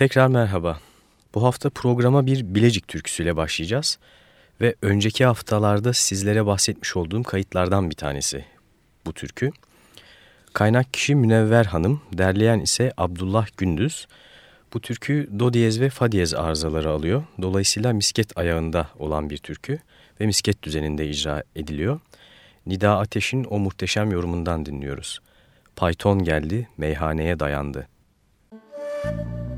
Tekrar merhaba. Bu hafta programa bir Bilecik türküsüyle başlayacağız ve önceki haftalarda sizlere bahsetmiş olduğum kayıtlardan bir tanesi bu türkü. Kaynak kişi Münevver Hanım, derleyen ise Abdullah Gündüz. Bu türkü do diyez ve fa diyez arızaları alıyor. Dolayısıyla misket ayağında olan bir türkü ve misket düzeninde icra ediliyor. Nida Ateş'in o muhteşem yorumundan dinliyoruz. Python geldi, meyhaneye dayandı. Müzik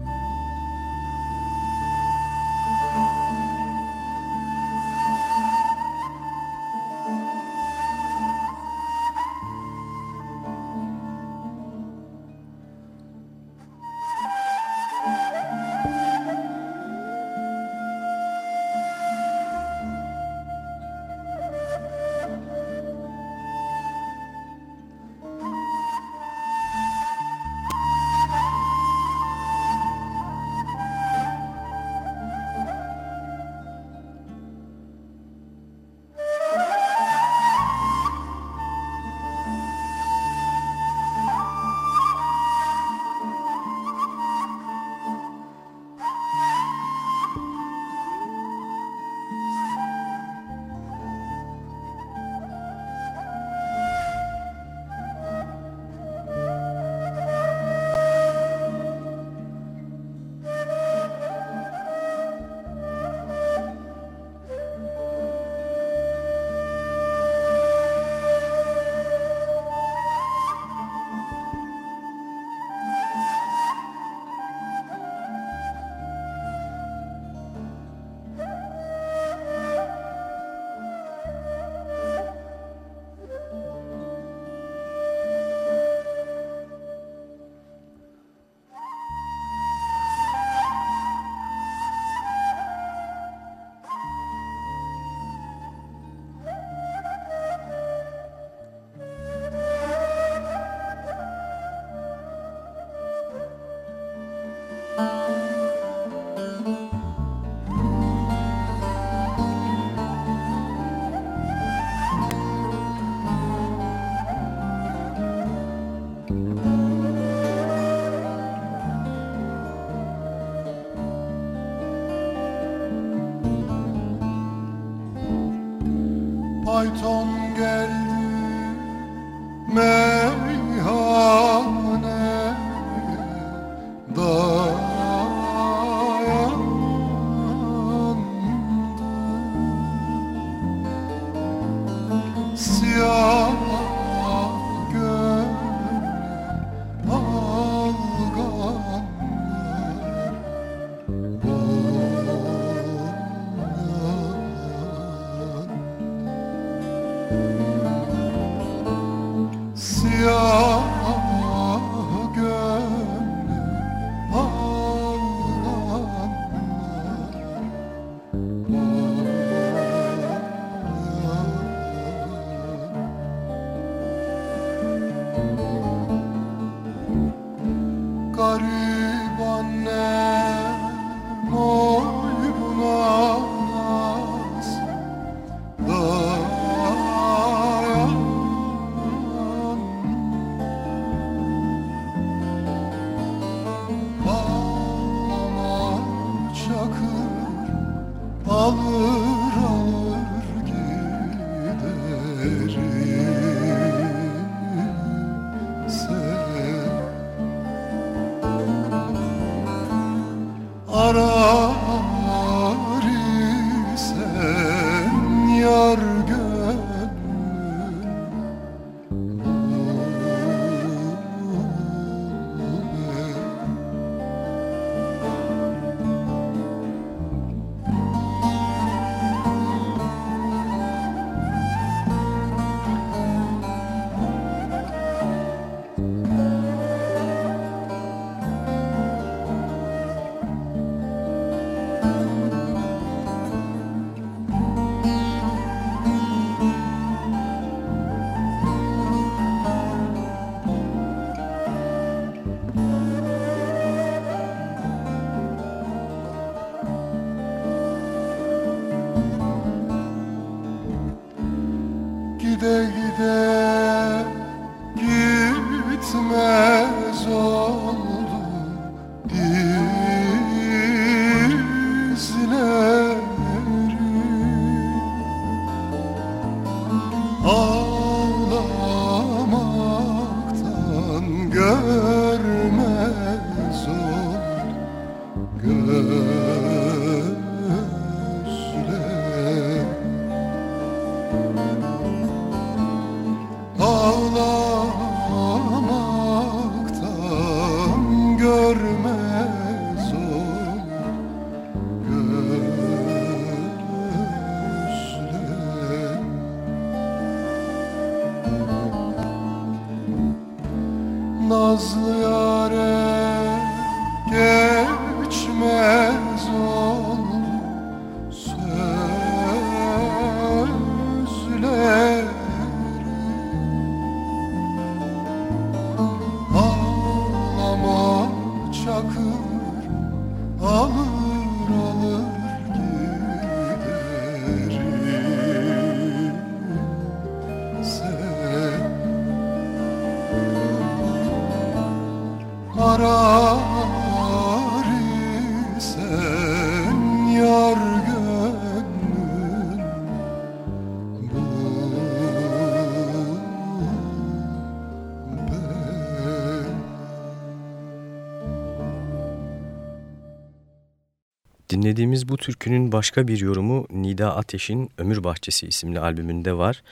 Dinlediğimiz bu türkünün başka bir yorumu Nida Ateş'in Ömür Bahçesi isimli albümünde var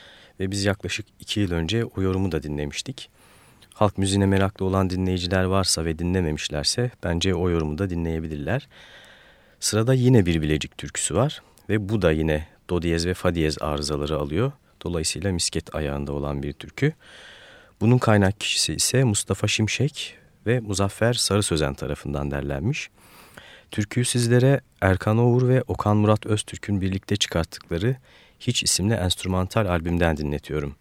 ve biz yaklaşık iki yıl önce o yorumu da dinlemiştik. Halk müziğine meraklı olan dinleyiciler varsa ve dinlememişlerse bence o yorumu da dinleyebilirler. Sırada yine bir Bilecik türküsü var ve bu da yine do diyez ve fa diyez arızaları alıyor. Dolayısıyla misket ayağında olan bir türkü. Bunun kaynak kişisi ise Mustafa Şimşek ve Muzaffer Sarı Sözen tarafından derlenmiş. Türküyü sizlere Erkan Oğur ve Okan Murat Öztürk'ün birlikte çıkarttıkları Hiç isimli enstrümantal albümden dinletiyorum.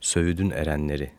Sövüdün Erenleri.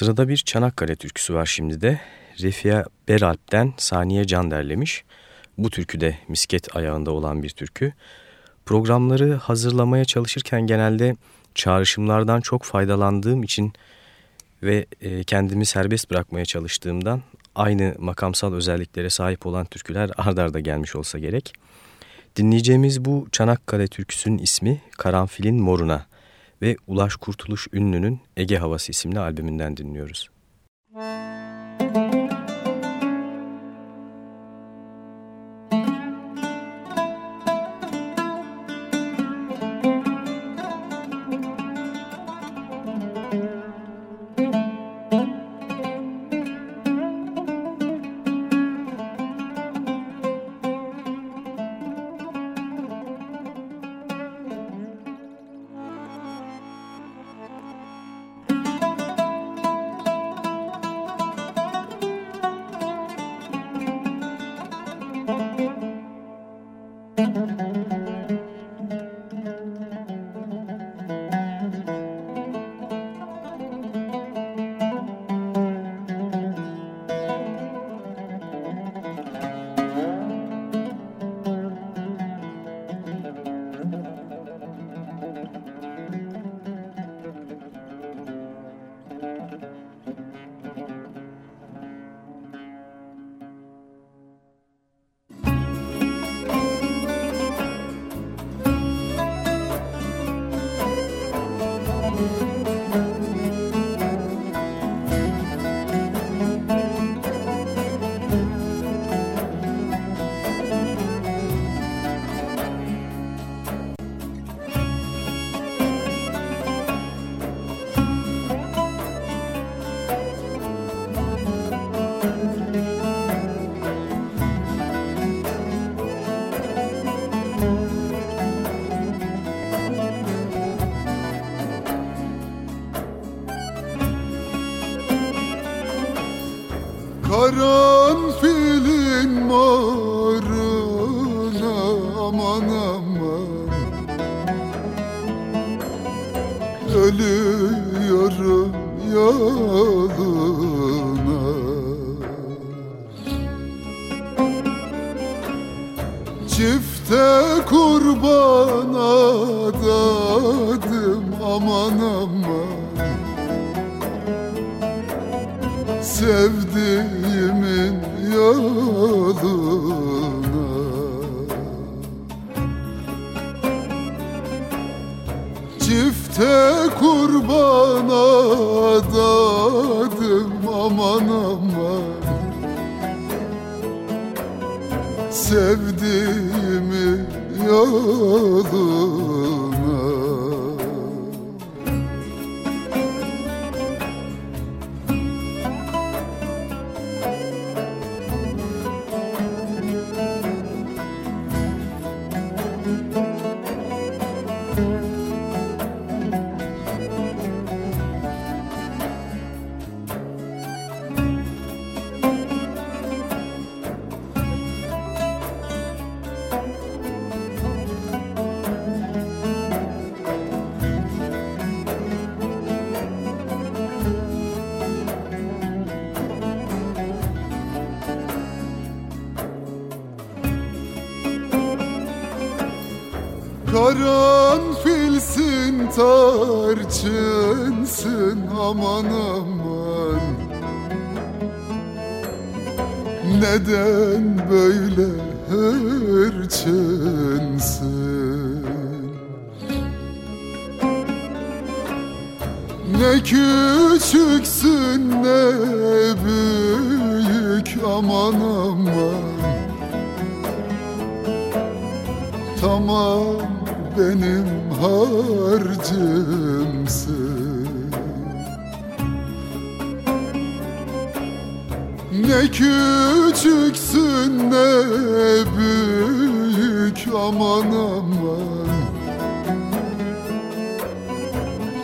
Sırada bir Çanakkale türküsü var şimdi de. Refia Beralp'ten Saniye Can derlemiş. Bu türkü de misket ayağında olan bir türkü. Programları hazırlamaya çalışırken genelde çağrışımlardan çok faydalandığım için ve e, kendimi serbest bırakmaya çalıştığımdan aynı makamsal özelliklere sahip olan türküler ardarda gelmiş olsa gerek. Dinleyeceğimiz bu Çanakkale türküsünün ismi Karanfilin Moruna ve Ulaş Kurtuluş Ünlü'nün Ege Havası isimli albümünden dinliyoruz. Karanfilin yoluna kurban adadım aman aman. Sevdiğimin yoluna aman aman Sevdiğimi yoluna hırçınsın Ne küçüksün ne büyük aman aman. Tamam benim harcımsın. Ne küçüksün ne büyük aman aman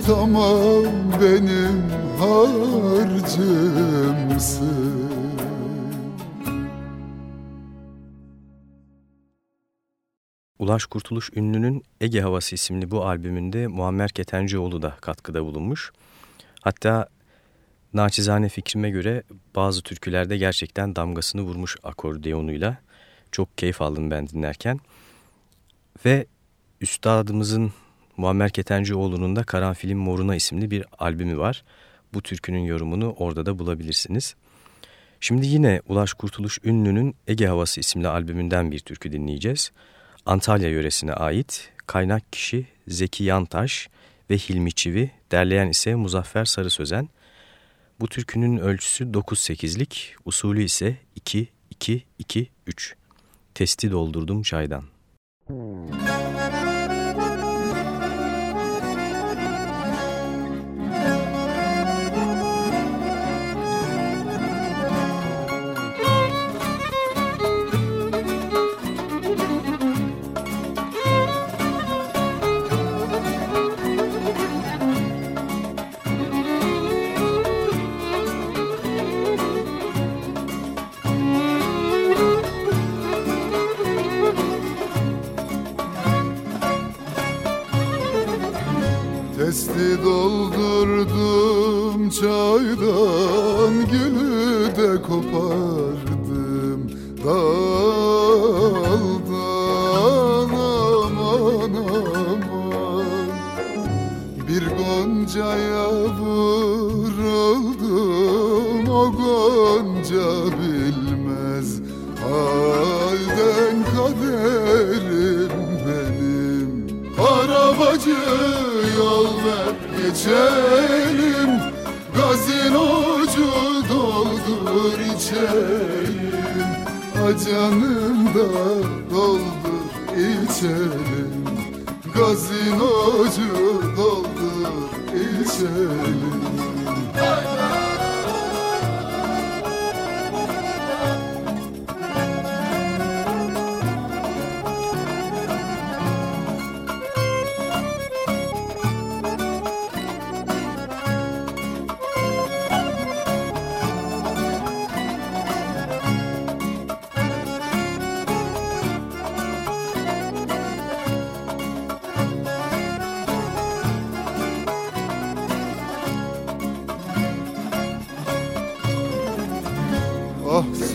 Tamam benim harcımsın Ulaş Kurtuluş Ünlü'nün Ege Havası isimli bu albümünde Muammer Ketencioğlu da katkıda bulunmuş. Hatta naçizane fikrime göre bazı türkülerde gerçekten damgasını vurmuş akordeonuyla. Çok keyif aldım ben dinlerken. Ve üstadımızın Muammer Ketencioğlu'nun da Karanfilin Moruna isimli bir albümü var. Bu türkünün yorumunu orada da bulabilirsiniz. Şimdi yine Ulaş Kurtuluş Ünlü'nün Ege Havası isimli albümünden bir türkü dinleyeceğiz. Antalya yöresine ait kaynak kişi Zeki Yantaş ve Hilmi Çivi, derleyen ise Muzaffer Sarı Sözen. Bu türkünün ölçüsü 9-8'lik, usulü ise 2-2-2-3. Testi doldurdum çaydan. Müzik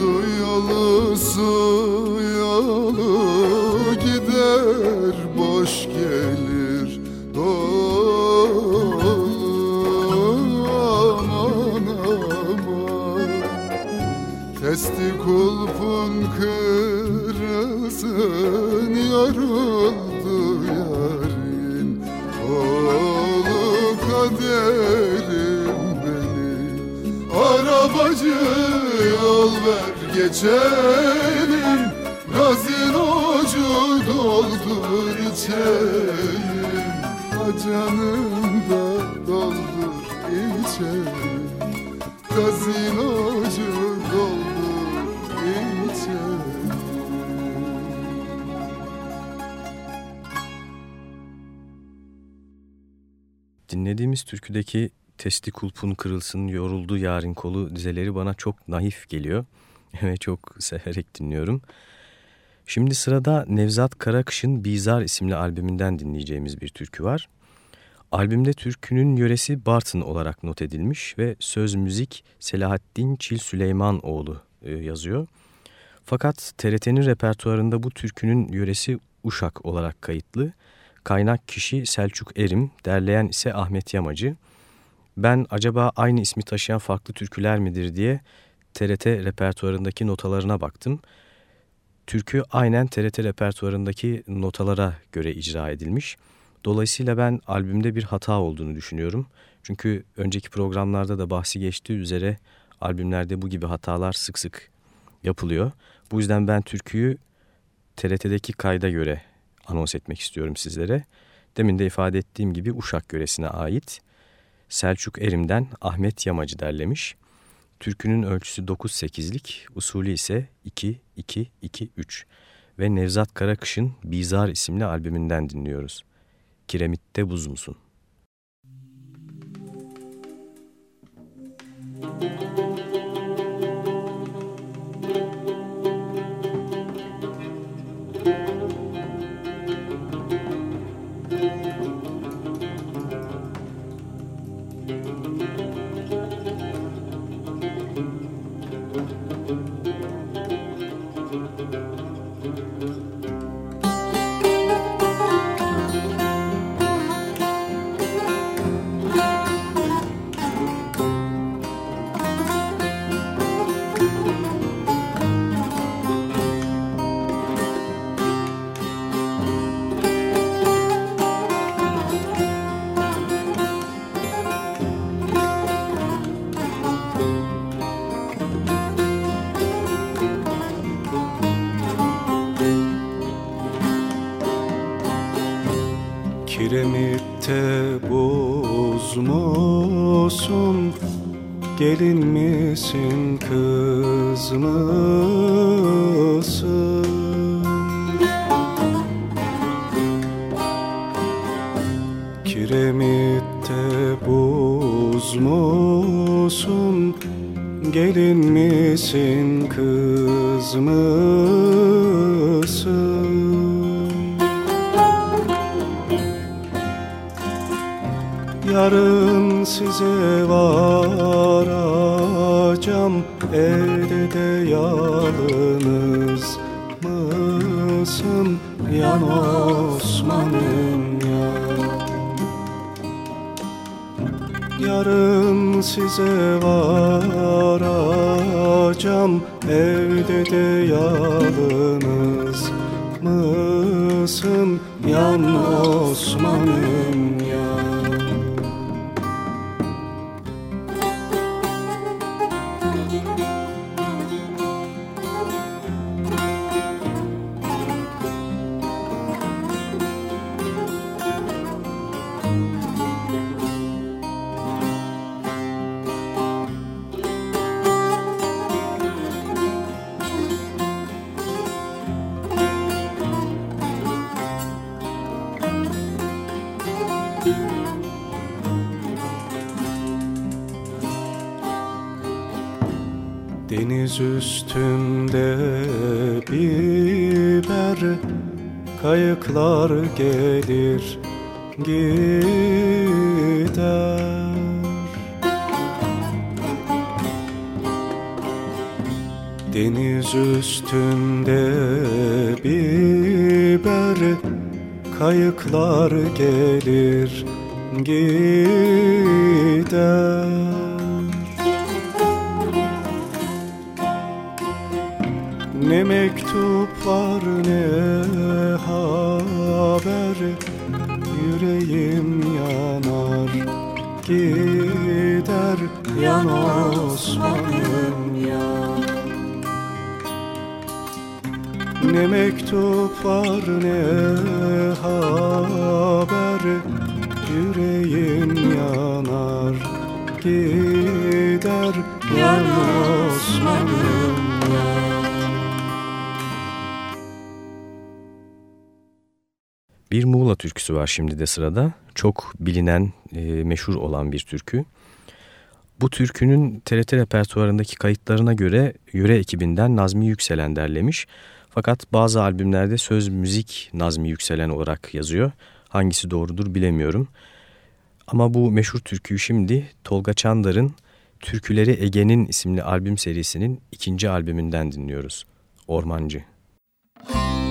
geçelim türküdeki testi kulpun kırılsın yoruldu yarın kolu dizeleri bana çok naif geliyor ve çok severek dinliyorum. Şimdi sırada Nevzat Karakış'ın Bizar isimli albümünden dinleyeceğimiz bir türkü var. Albümde türkünün yöresi Bartın olarak not edilmiş ve söz müzik Selahattin Çil Süleymanoğlu e, yazıyor. Fakat TRT'nin repertuarında bu türkünün yöresi Uşak olarak kayıtlı. Kaynak kişi Selçuk Erim, derleyen ise Ahmet Yamacı. Ben acaba aynı ismi taşıyan farklı türküler midir diye TRT repertuarındaki notalarına baktım. Türkü aynen TRT repertuarındaki notalara göre icra edilmiş. Dolayısıyla ben albümde bir hata olduğunu düşünüyorum. Çünkü önceki programlarda da bahsi geçtiği üzere albümlerde bu gibi hatalar sık sık yapılıyor. Bu yüzden ben türküyü TRT'deki kayda göre anons etmek istiyorum sizlere. Demin de ifade ettiğim gibi Uşak yöresine ait Selçuk Erim'den Ahmet Yamacı derlemiş. Türkünün ölçüsü 9-8'lik, usulü ise 2-2-2-3 ve Nevzat Karakış'ın Bizar isimli albümünden dinliyoruz. Kiremitte buz musun? Kiremitte buz musun? Gelin misin kız mısın? Kiremitte buz musun? Gelin misin kız mısın? Yarın size varacağım. Elde de yalnız mısın? Yan Osman'ım ya Yarın size varacağım. Evde de yalnız mısın? Yan Osman'ım Deniz üstünde biber Kayıklar gelir gider. Deniz üstünde biber Kayıklar gelir gider Ne mektup var ne haber? Yüreğim yanar gider Yan Osman'ım ya Ne mektup var ne haber? Yüreğim yanar gider Muğla türküsü var şimdi de sırada. Çok bilinen, e, meşhur olan bir türkü. Bu türkünün TRT repertuarındaki kayıtlarına göre yöre ekibinden Nazmi Yükselen derlemiş. Fakat bazı albümlerde söz müzik Nazmi Yükselen olarak yazıyor. Hangisi doğrudur bilemiyorum. Ama bu meşhur türküyü şimdi Tolga Çandar'ın Türküleri Ege'nin isimli albüm serisinin ikinci albümünden dinliyoruz. Ormancı. Çıktım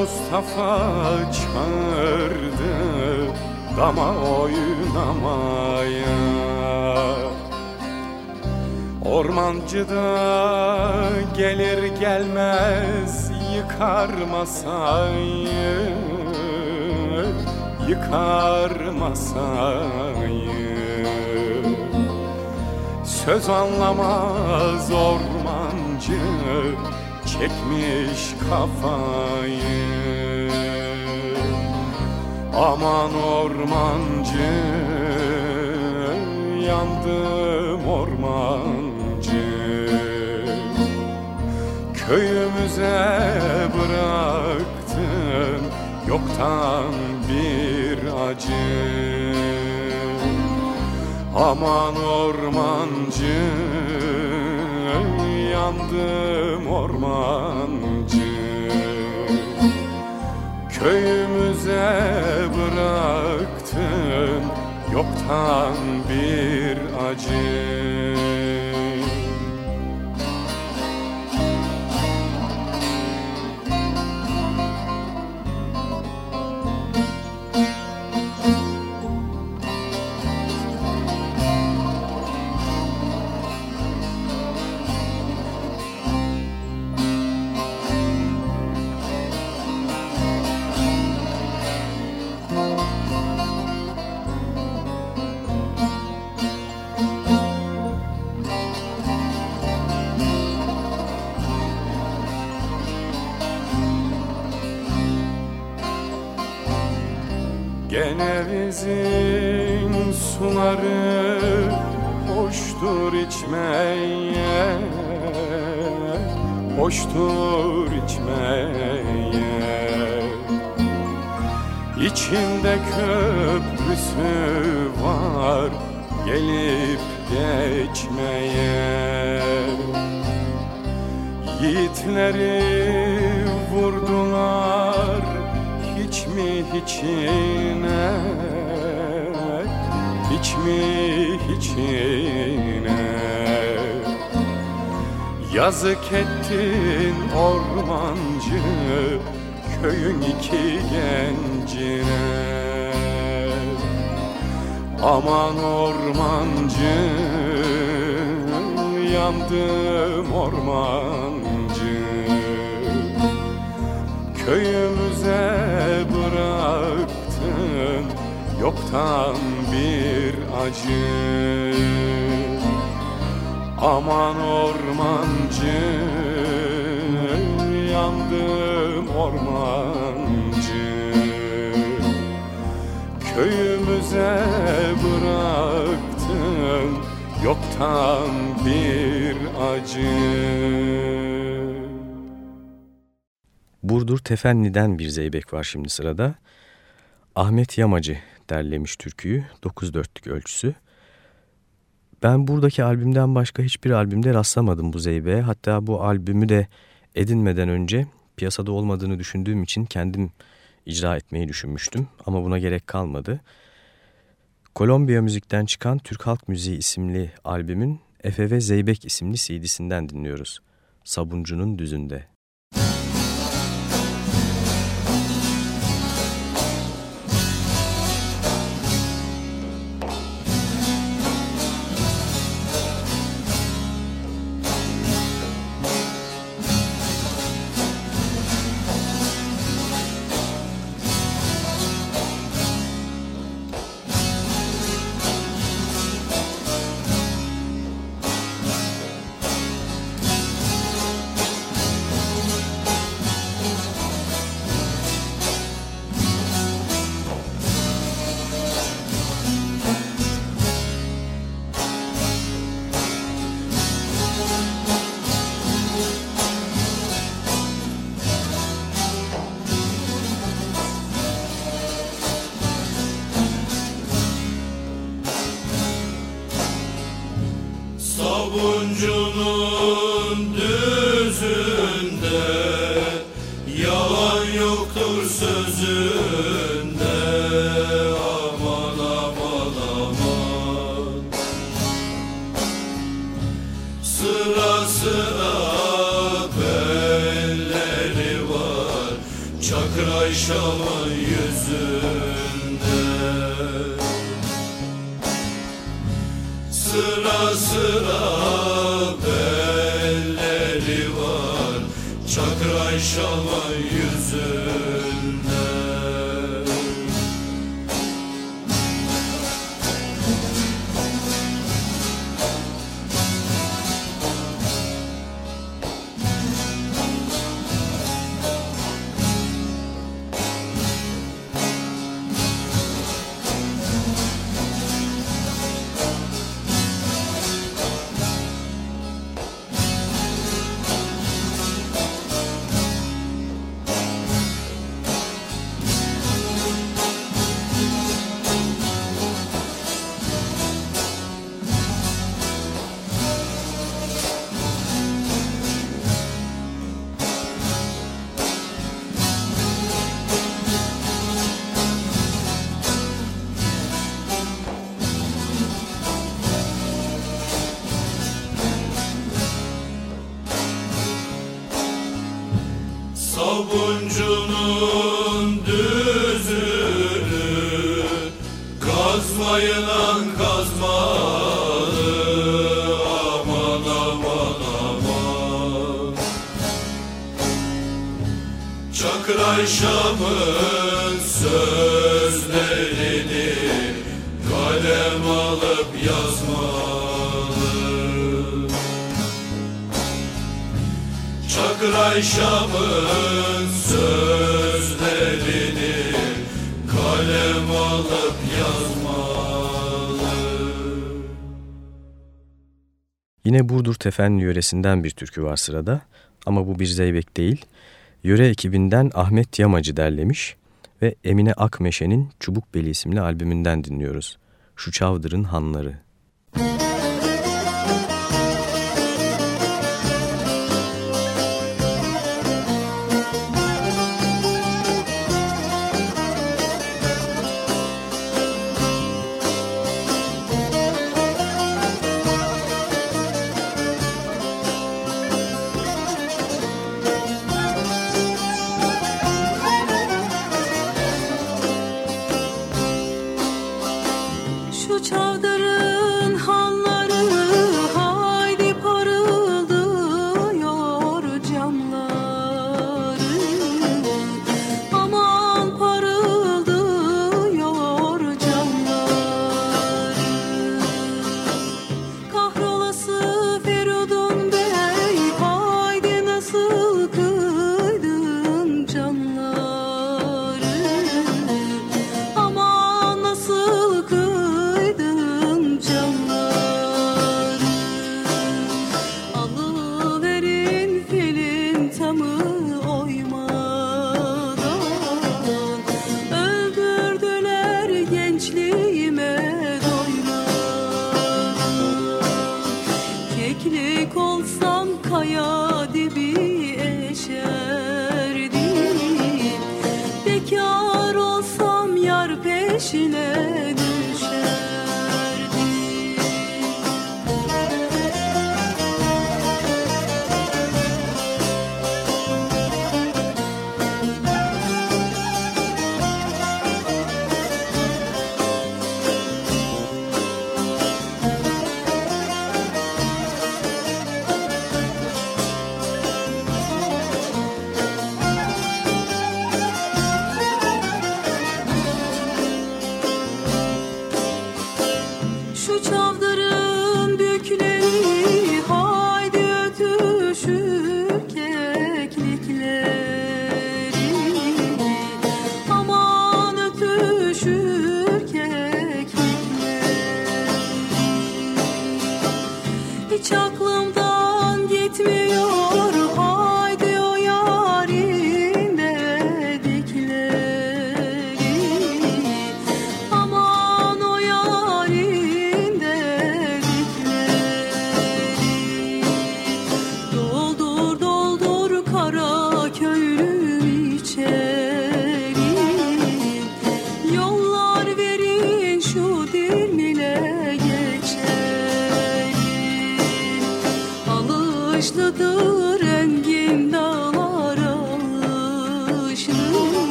Mustafa çağırdı Dama oynamaya. Ormancıda gelir gelmez yıkar masayı Yıkar masayı Söz anlamaz ormancı Çekmiş kafayı Aman ormancı Yandım ormancı. Köyümüze bıraktın Yoktan bir acı. Aman ormancı yandım ormancı Köyümüze bıraktın yoktan bir acı Genevizin suları hoştur içmeye Hoştur içmeye. İçinde köprüsü var gelip geçmeye. Yiğitleri vurdular hiç mi hiçine Hiç mi hiçine Yazık ettin ormancı Köyün iki gencine. Aman ormancı Yandım ormancı. Köyümüze bıraktın Yoktan bir acı. Aman ormancı Yandım ormancı. Köyümüze bıraktın Yoktan bir acı. Burdur Tefenli'den bir zeybek var şimdi sırada. Ahmet Yamacı derlemiş türküyü 9 dörtlük ölçüsü. Ben buradaki albümden başka hiçbir albümde rastlamadım bu zeybeğe. Hatta bu albümü de edinmeden önce piyasada olmadığını düşündüğüm için kendim icra etmeyi düşünmüştüm. Ama buna gerek kalmadı. Kolombiya Müzik'ten çıkan Türk Halk Müziği isimli albümün Efe ve Zeybek isimli CD'sinden dinliyoruz. Sabuncunun Düzünde. Tefenli yöresinden bir türkü var sırada ama bu bir zeybek değil. Yöre ekibinden Ahmet Yamacı derlemiş ve Emine Akmeşe'nin Çubukbeli isimli albümünden dinliyoruz. Şu Çavdır'ın Hanları.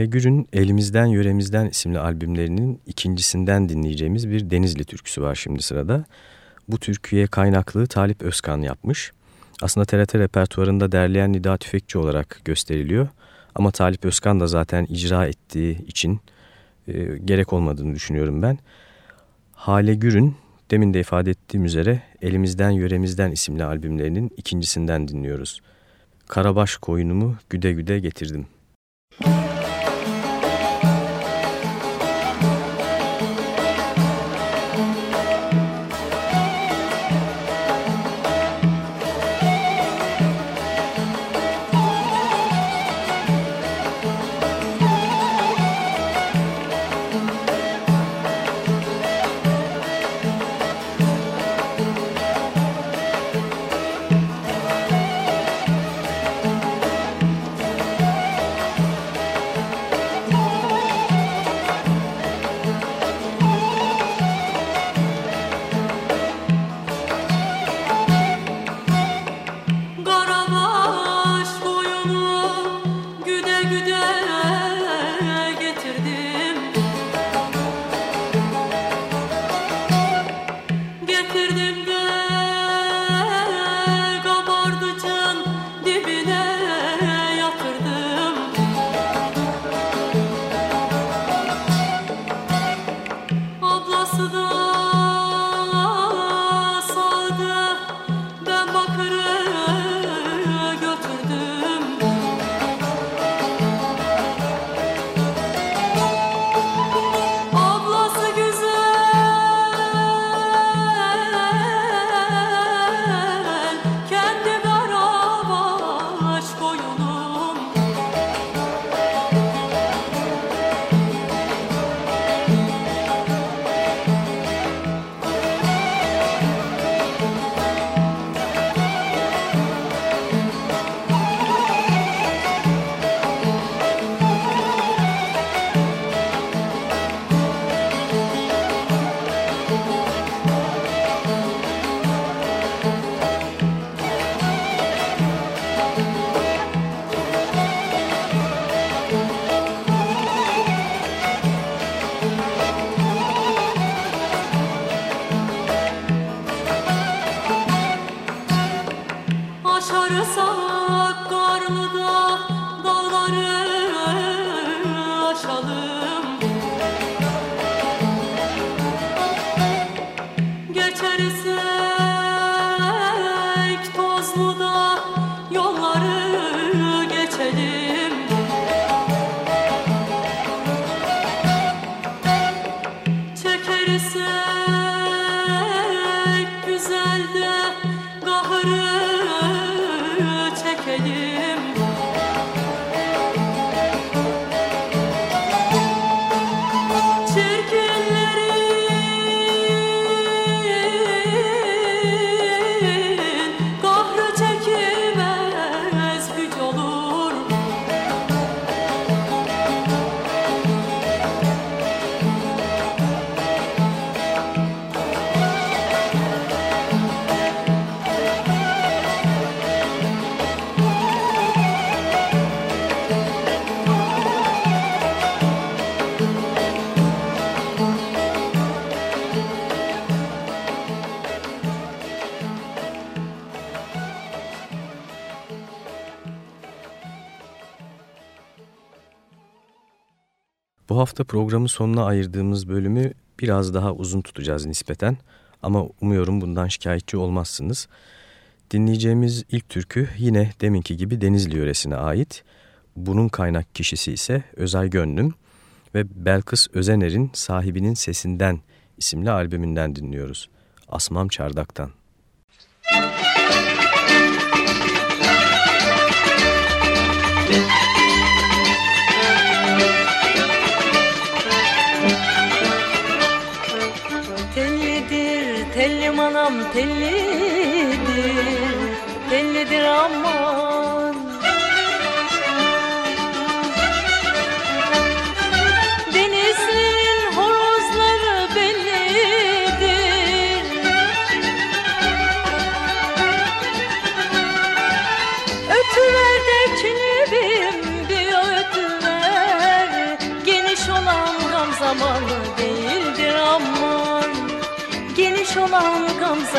Hale Gür'ün Elimizden Yöremizden isimli albümlerinin ikincisinden dinleyeceğimiz bir Denizli türküsü var şimdi sırada. Bu türküye kaynaklığı Talip Özkan yapmış. Aslında TRT repertuarında derleyen Nida Tüfekçi olarak gösteriliyor. Ama Talip Özkan da zaten icra ettiği için e, gerek olmadığını düşünüyorum ben. Hale Gür'ün demin de ifade ettiğim üzere Elimizden Yöremizden isimli albümlerinin ikincisinden dinliyoruz. Karabaş koyunumu güde güde getirdim. Hafta programın sonuna ayırdığımız bölümü biraz daha uzun tutacağız nispeten ama umuyorum bundan şikayetçi olmazsınız. Dinleyeceğimiz ilk türkü yine deminki gibi Denizli yöresine ait. Bunun kaynak kişisi ise Özay Gönlüm ve Belkıs Özener'in Sahibinin Sesinden isimli albümünden dinliyoruz. Asmam Çardak'tan. anam tellidir Tellidir aman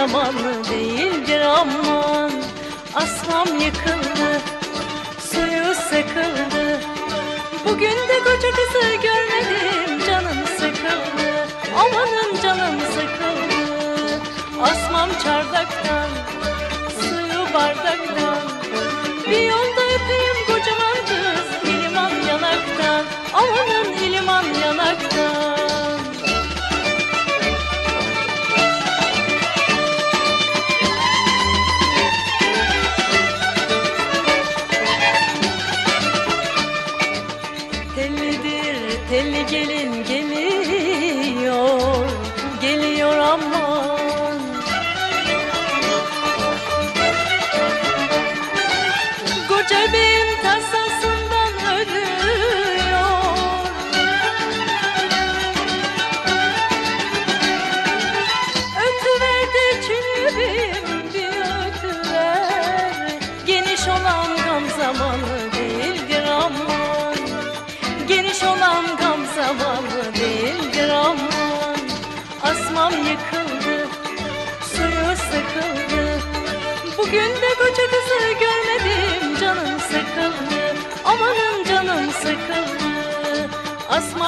zamanı değildir aman. Aslam yıkıldı, suyu sıkıldı. Bugün de koca kızı görmedim, canım sıkıldı. Amanın canım sıkıldı. Asmam çardaktan, suyu bardaktan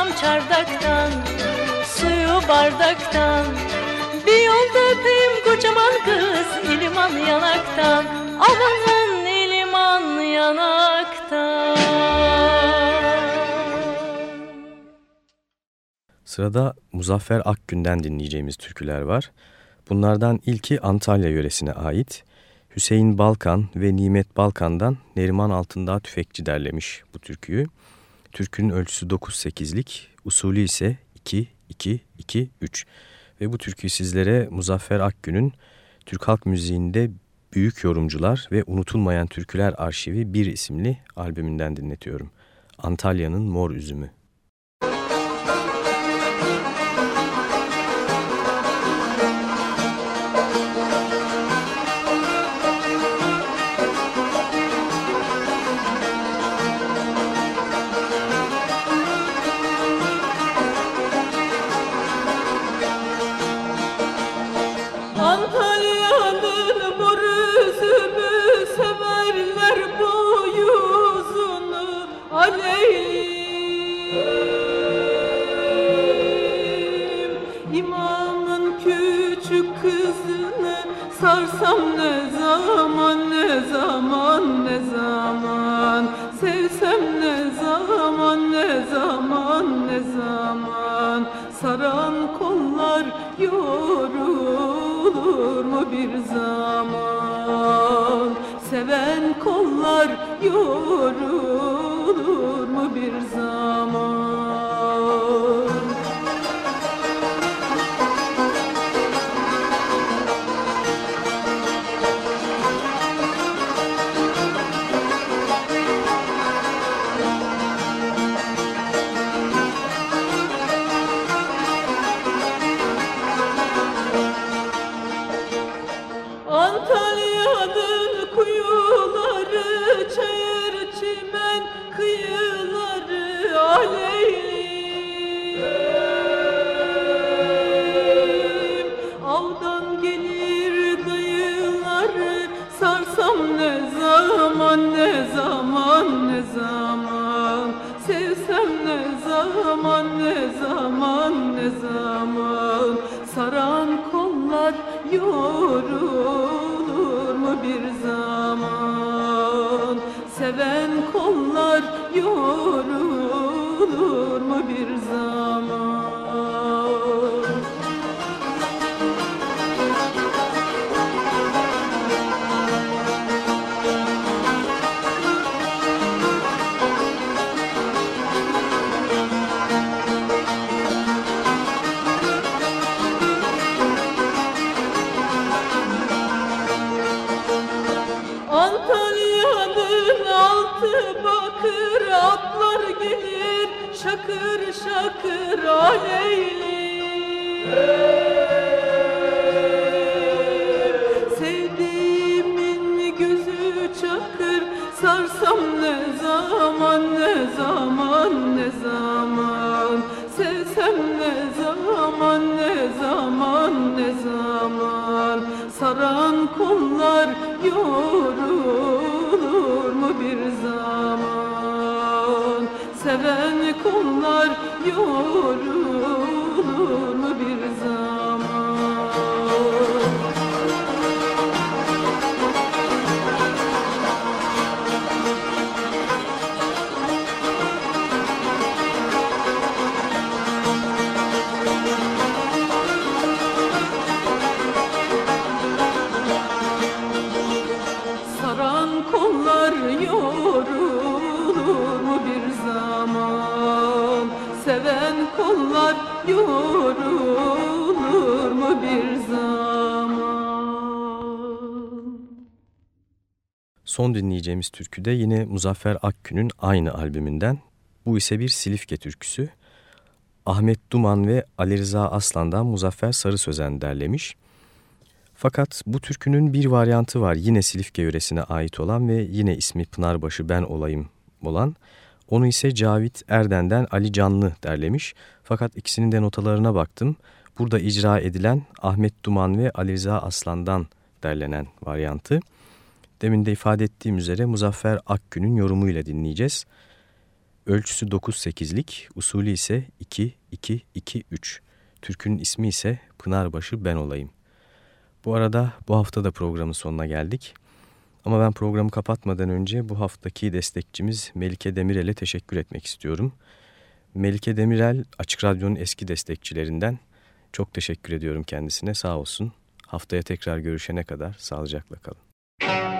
Asmam çardaktan, suyu bardaktan Bir yolda öpeyim kocaman kız iliman yanaktan Amanın iliman yanaktan Sırada Muzaffer Akgün'den dinleyeceğimiz türküler var. Bunlardan ilki Antalya yöresine ait. Hüseyin Balkan ve Nimet Balkan'dan Neriman Altındağ Tüfekçi derlemiş bu türküyü. Türkünün ölçüsü 9-8'lik, usulü ise 2-2-2-3. Ve bu türküyü sizlere Muzaffer Akgün'ün Türk Halk Müziği'nde Büyük Yorumcular ve Unutulmayan Türküler Arşivi 1 isimli albümünden dinletiyorum. Antalya'nın Mor Üzümü. Antalya'nın kuyuları, Seven kollar yorulur آه لیلی Seven kollar yorulur mu bir zaman Son dinleyeceğimiz türkü de yine Muzaffer Akgün'ün aynı albümünden. Bu ise bir Silifke türküsü. Ahmet Duman ve Ali Rıza Aslan'dan Muzaffer Sarı Sözen derlemiş. Fakat bu türkünün bir varyantı var yine Silifke yöresine ait olan ve yine ismi Pınarbaşı Ben Olayım olan. Onu ise Cavit Erden'den Ali Canlı derlemiş. Fakat ikisinin de notalarına baktım. Burada icra edilen Ahmet Duman ve Ali Rıza Aslan'dan derlenen varyantı. Demin de ifade ettiğim üzere Muzaffer Akgün'ün yorumuyla dinleyeceğiz. Ölçüsü 9-8'lik, usulü ise 2-2-2-3. Türkünün ismi ise Pınarbaşı Ben Olayım. Bu arada bu hafta da programın sonuna geldik. Ama ben programı kapatmadan önce bu haftaki destekçimiz Melike Demirel'e teşekkür etmek istiyorum. Melike Demirel Açık Radyo'nun eski destekçilerinden. Çok teşekkür ediyorum kendisine sağ olsun. Haftaya tekrar görüşene kadar sağlıcakla kalın.